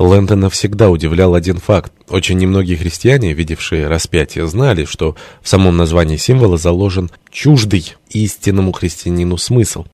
Лэндона всегда удивлял один факт. Очень немногие христиане, видевшие распятие, знали, что в самом названии символа заложен чуждый истинному христианину смысл.